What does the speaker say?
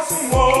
mọ́sùnmọ́